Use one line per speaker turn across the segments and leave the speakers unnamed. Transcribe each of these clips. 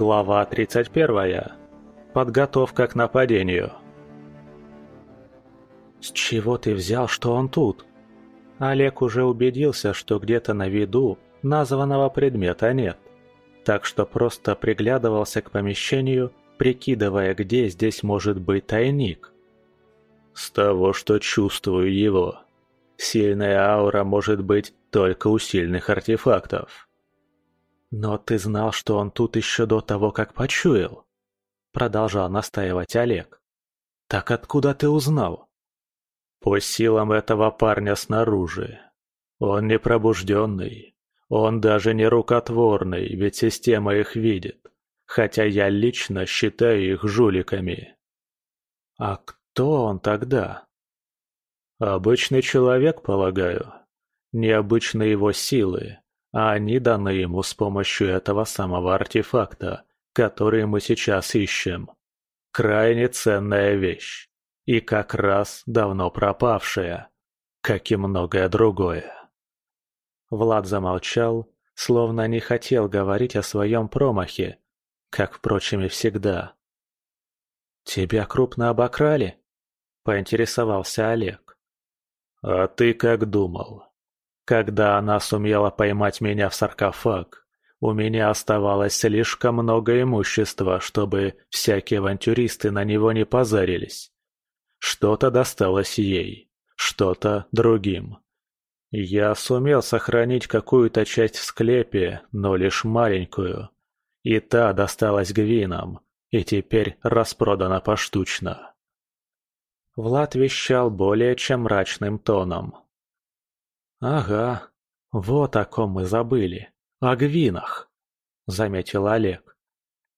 Глава 31. Подготовка к нападению. «С чего ты взял, что он тут?» Олег уже убедился, что где-то на виду названного предмета нет. Так что просто приглядывался к помещению, прикидывая, где здесь может быть тайник. «С того, что чувствую его. Сильная аура может быть только у сильных артефактов». «Но ты знал, что он тут еще до того, как почуял?» Продолжал настаивать Олег. «Так откуда ты узнал?» «По силам этого парня снаружи. Он не пробужденный. Он даже не рукотворный, ведь система их видит. Хотя я лично считаю их жуликами». «А кто он тогда?» «Обычный человек, полагаю. Необычны его силы, а они даны ему с помощью этого самого артефакта, который мы сейчас ищем. Крайне ценная вещь. И как раз давно пропавшая, как и многое другое. Влад замолчал, словно не хотел говорить о своем промахе, как, впрочем, и всегда. «Тебя крупно обокрали?» – поинтересовался Олег. «А ты как думал?» Когда она сумела поймать меня в саркофаг, у меня оставалось слишком много имущества, чтобы всякие авантюристы на него не позарились. Что-то досталось ей, что-то другим. Я сумел сохранить какую-то часть в склепе, но лишь маленькую. И та досталась гвинам, и теперь распродана поштучно. Влад вещал более чем мрачным тоном. «Ага, вот о ком мы забыли. О гвинах», — заметил Олег.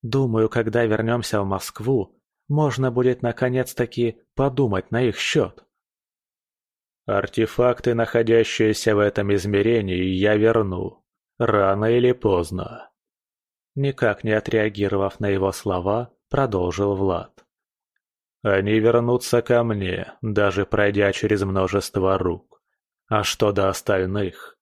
«Думаю, когда вернемся в Москву, можно будет наконец-таки подумать на их счет». «Артефакты, находящиеся в этом измерении, я верну. Рано или поздно». Никак не отреагировав на его слова, продолжил Влад. «Они вернутся ко мне, даже пройдя через множество рук. А что до остальных?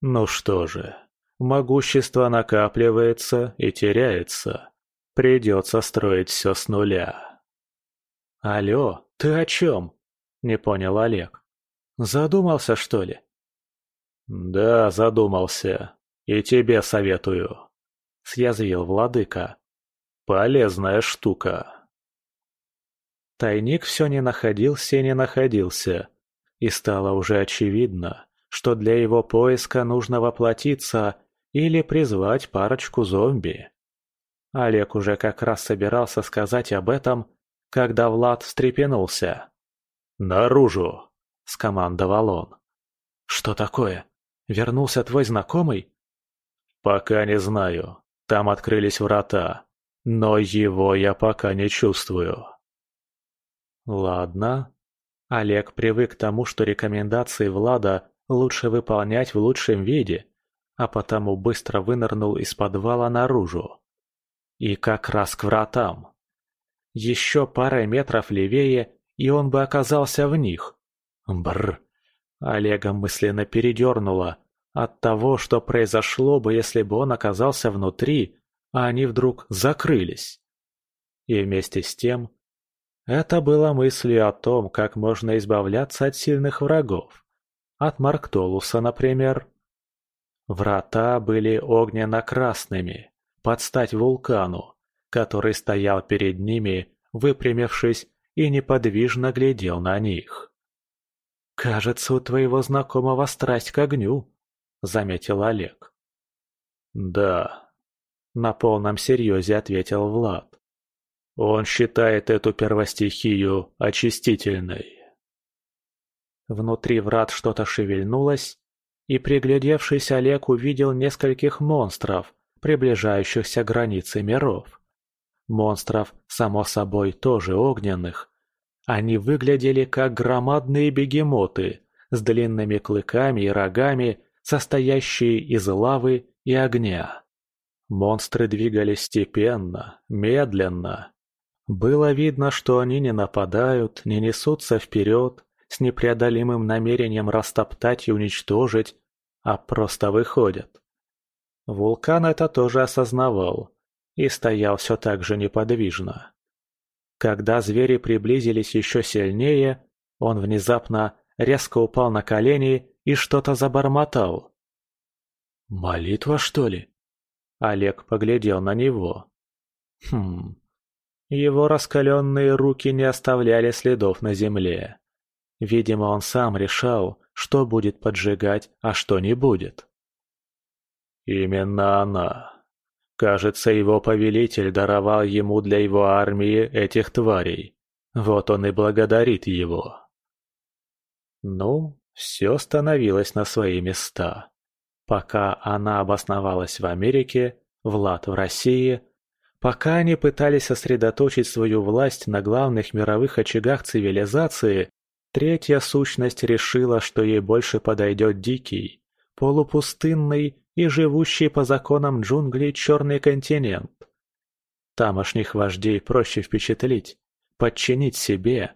Ну что же, могущество накапливается и теряется. Придется строить все с нуля. Алло, ты о чем? Не понял Олег. Задумался, что ли? Да, задумался. И тебе советую. Съязвил владыка. Полезная штука. Тайник все не находился и не находился, и стало уже очевидно, что для его поиска нужно воплотиться или призвать парочку зомби. Олег уже как раз собирался сказать об этом, когда Влад встрепенулся. «Наружу!» – скомандовал он. «Что такое? Вернулся твой знакомый?» «Пока не знаю. Там открылись врата. Но его я пока не чувствую». «Ладно», Олег привык к тому, что рекомендации Влада лучше выполнять в лучшем виде, а потому быстро вынырнул из подвала наружу. И как раз к вратам. Еще парой метров левее, и он бы оказался в них. Бррр. Олега мысленно передернуло от того, что произошло бы, если бы он оказался внутри, а они вдруг закрылись. И вместе с тем это было мыслью о том, как можно избавляться от сильных врагов. От Марктолуса, например. Врата были огненно-красными, под стать вулкану, который стоял перед ними, выпрямившись и неподвижно глядел на них. «Кажется, у твоего знакомого страсть к огню», — заметил Олег. «Да», — на полном серьезе ответил Влад. Он считает эту первостихию очистительной. Внутри врат что-то шевельнулось, и приглядевшись Олег увидел нескольких монстров, приближающихся к границе миров. Монстров, само собой, тоже огненных. Они выглядели как громадные бегемоты с длинными клыками и рогами, состоящие из лавы и огня. Монстры двигались степенно, медленно, было видно, что они не нападают, не несутся вперед с непреодолимым намерением растоптать и уничтожить, а просто выходят. Вулкан это тоже осознавал, и стоял все так же неподвижно. Когда звери приблизились еще сильнее, он внезапно резко упал на колени и что-то забормотал. «Молитва, что ли?» Олег поглядел на него. Хм. Его раскаленные руки не оставляли следов на земле. Видимо, он сам решал, что будет поджигать, а что не будет. Именно она. Кажется, его повелитель даровал ему для его армии этих тварей. Вот он и благодарит его. Ну, все становилось на свои места. Пока она обосновалась в Америке, Влад в России, пока они пытались сосредоточить свою власть на главных мировых очагах цивилизации, Третья сущность решила, что ей больше подойдет дикий, полупустынный и живущий по законам джунглей черный континент. Тамошних вождей проще впечатлить, подчинить себе,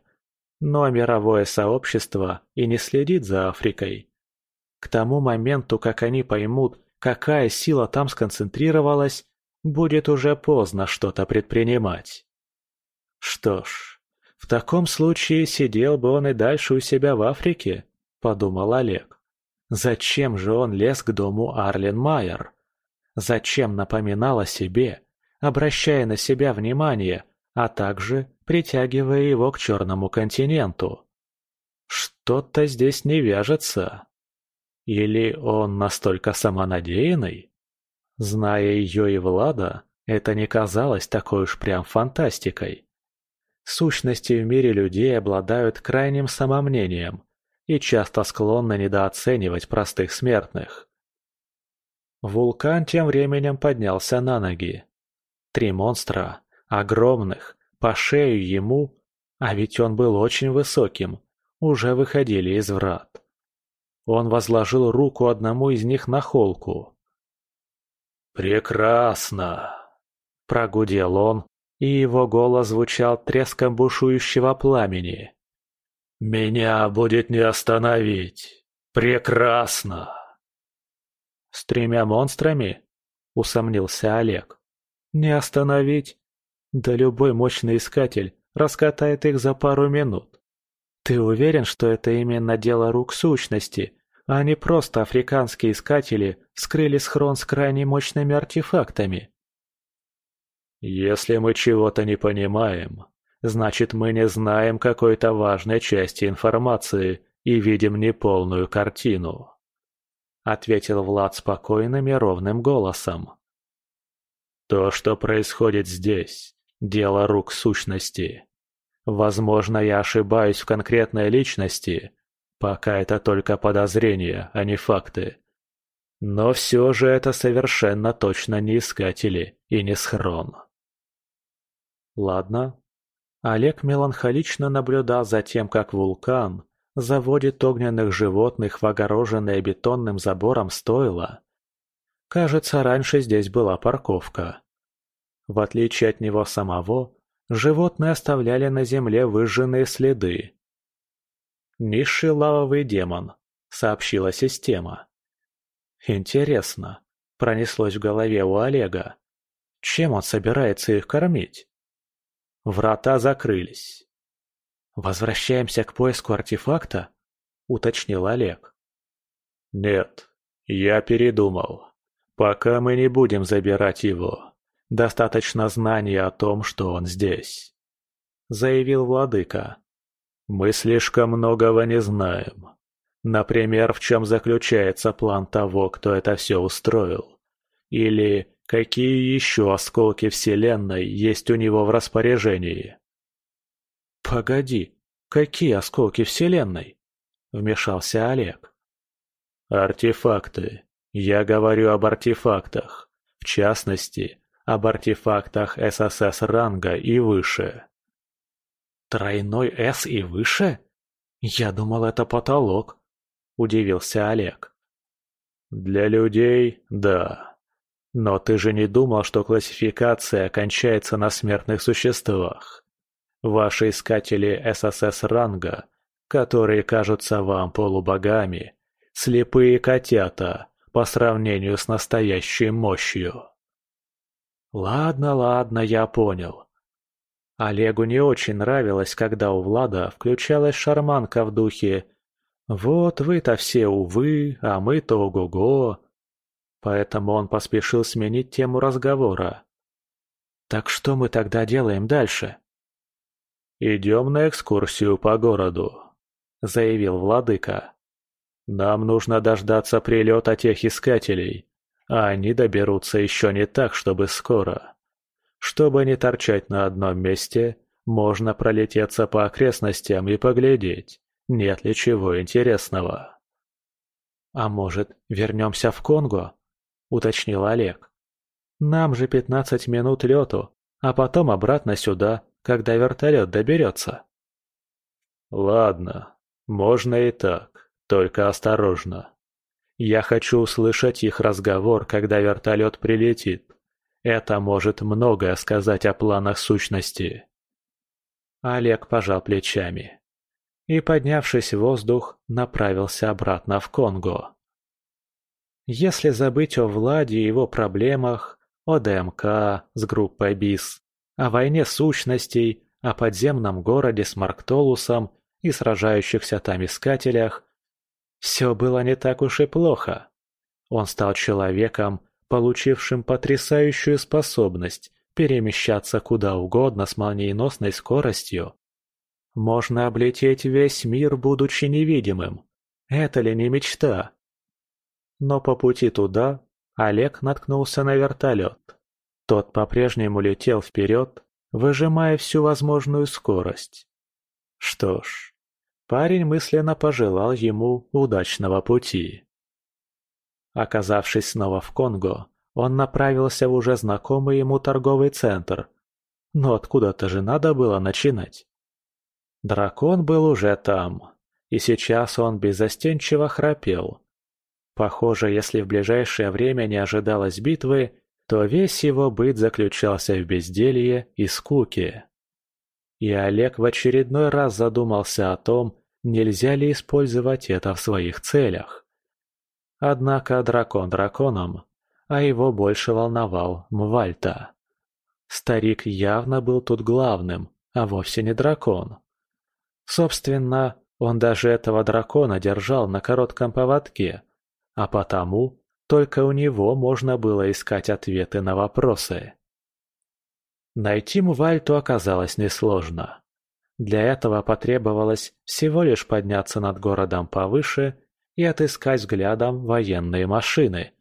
но мировое сообщество и не следит за Африкой. К тому моменту, как они поймут, какая сила там сконцентрировалась, будет уже поздно что-то предпринимать. Что ж, в таком случае сидел бы он и дальше у себя в Африке, подумал Олег. Зачем же он лез к дому Арлен Майер? Зачем напоминал о себе, обращая на себя внимание, а также притягивая его к черному континенту? Что-то здесь не вяжется. Или он настолько самонадеянный? Зная ее и Влада, это не казалось такой уж прям фантастикой. Сущности в мире людей обладают крайним самомнением и часто склонны недооценивать простых смертных. Вулкан тем временем поднялся на ноги. Три монстра, огромных, по шею ему, а ведь он был очень высоким, уже выходили из врат. Он возложил руку одному из них на холку. «Прекрасно!» – прогудел он, и его голос звучал треском бушующего пламени. «Меня будет не остановить! Прекрасно!» «С тремя монстрами?» — усомнился Олег. «Не остановить? Да любой мощный искатель раскатает их за пару минут. Ты уверен, что это именно дело рук сущности, а не просто африканские искатели вскрыли схрон с крайне мощными артефактами?» Если мы чего-то не понимаем, значит мы не знаем какой-то важной части информации и видим неполную картину. Ответил Влад спокойным и ровным голосом. То, что происходит здесь, дело рук сущности. Возможно, я ошибаюсь в конкретной личности, пока это только подозрения, а не факты. Но все же это совершенно точно не искатели и не схрон. Ладно. Олег меланхолично наблюдал за тем, как вулкан заводит огненных животных в огороженное бетонным забором стойло. Кажется, раньше здесь была парковка. В отличие от него самого, животные оставляли на земле выжженные следы. «Низший лавовый демон», — сообщила система. «Интересно», — пронеслось в голове у Олега. «Чем он собирается их кормить?» Врата закрылись. «Возвращаемся к поиску артефакта?» – уточнил Олег. «Нет, я передумал. Пока мы не будем забирать его. Достаточно знания о том, что он здесь», – заявил владыка. «Мы слишком многого не знаем. Например, в чем заключается план того, кто это все устроил. Или Какие еще осколки Вселенной есть у него в распоряжении? «Погоди, какие осколки Вселенной?» – вмешался Олег. «Артефакты. Я говорю об артефактах. В частности, об артефактах ССС ранга и выше». «Тройной С и выше? Я думал, это потолок», – удивился Олег. «Для людей – да. Но ты же не думал, что классификация кончается на смертных существах. Ваши искатели ССС ранга, которые кажутся вам полубогами, слепые котята по сравнению с настоящей мощью. «Ладно, ладно, я понял». Олегу не очень нравилось, когда у Влада включалась шарманка в духе «Вот вы-то все увы, а мы-то ого-го». Поэтому он поспешил сменить тему разговора. «Так что мы тогда делаем дальше?» «Идем на экскурсию по городу», — заявил владыка. «Нам нужно дождаться прилета тех искателей, а они доберутся еще не так, чтобы скоро. Чтобы не торчать на одном месте, можно пролететься по окрестностям и поглядеть, нет ли чего интересного». «А может, вернемся в Конго?» — уточнил Олег. «Нам же пятнадцать минут лету, а потом обратно сюда, когда вертолет доберется. Ладно, можно и так, только осторожно. Я хочу услышать их разговор, когда вертолет прилетит. Это может многое сказать о планах сущности. Олег пожал плечами и, поднявшись в воздух, направился обратно в Конго. Если забыть о Владе и его проблемах, о ДМК с группой БИС, о войне сущностей, о подземном городе с Марктолусом и сражающихся там искателях. Все было не так уж и плохо. Он стал человеком, получившим потрясающую способность перемещаться куда угодно с молниеносной скоростью. Можно облететь весь мир, будучи невидимым. Это ли не мечта? Но по пути туда Олег наткнулся на вертолет. Тот по-прежнему летел вперед, выжимая всю возможную скорость. Что ж, парень мысленно пожелал ему удачного пути. Оказавшись снова в Конго, он направился в уже знакомый ему торговый центр. Но откуда-то же надо было начинать. Дракон был уже там, и сейчас он беззастенчиво храпел. Похоже, если в ближайшее время не ожидалось битвы, то весь его быт заключался в безделье и скуке. И Олег в очередной раз задумался о том, нельзя ли использовать это в своих целях. Однако дракон драконом, а его больше волновал Мвальта. Старик явно был тут главным, а вовсе не дракон. Собственно, он даже этого дракона держал на коротком поводке, а потому только у него можно было искать ответы на вопросы. Найти Мвальту оказалось несложно. Для этого потребовалось всего лишь подняться над городом повыше и отыскать взглядом военные машины,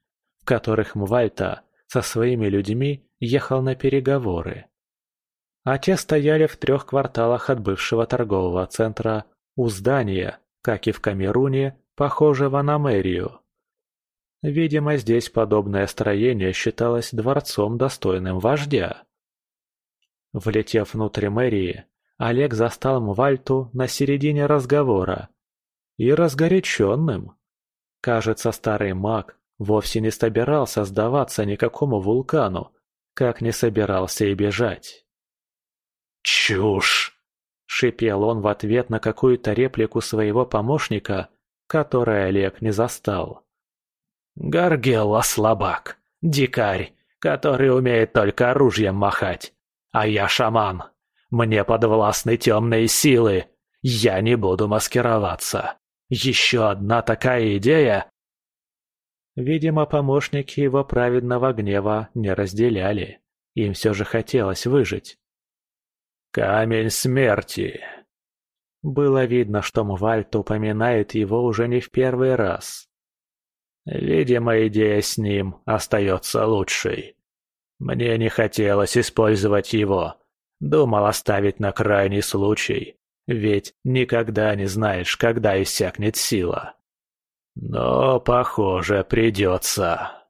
в которых Мвальта со своими людьми ехал на переговоры. А те стояли в трех кварталах от бывшего торгового центра у здания, как и в Камеруне, похожего на мэрию. Видимо, здесь подобное строение считалось дворцом, достойным вождя. Влетев внутрь мэрии, Олег застал Мвальту на середине разговора. И разгоряченным. Кажется, старый маг вовсе не собирался сдаваться никакому вулкану, как не собирался и бежать. «Чушь!» — шипел он в ответ на какую-то реплику своего помощника, которую Олег не застал. Гаргелла слабак, дикарь, который умеет только оружием махать. А я шаман. Мне подвластны темные силы. Я не буду маскироваться. Еще одна такая идея. Видимо, помощники его праведного гнева не разделяли. Им все же хотелось выжить. «Камень смерти!» Было видно, что Мвальт упоминает его уже не в первый раз. Видимо, идея с ним остается лучшей. Мне не хотелось использовать его. Думал оставить на крайний случай, ведь никогда не знаешь, когда иссякнет сила. Но, похоже, придется.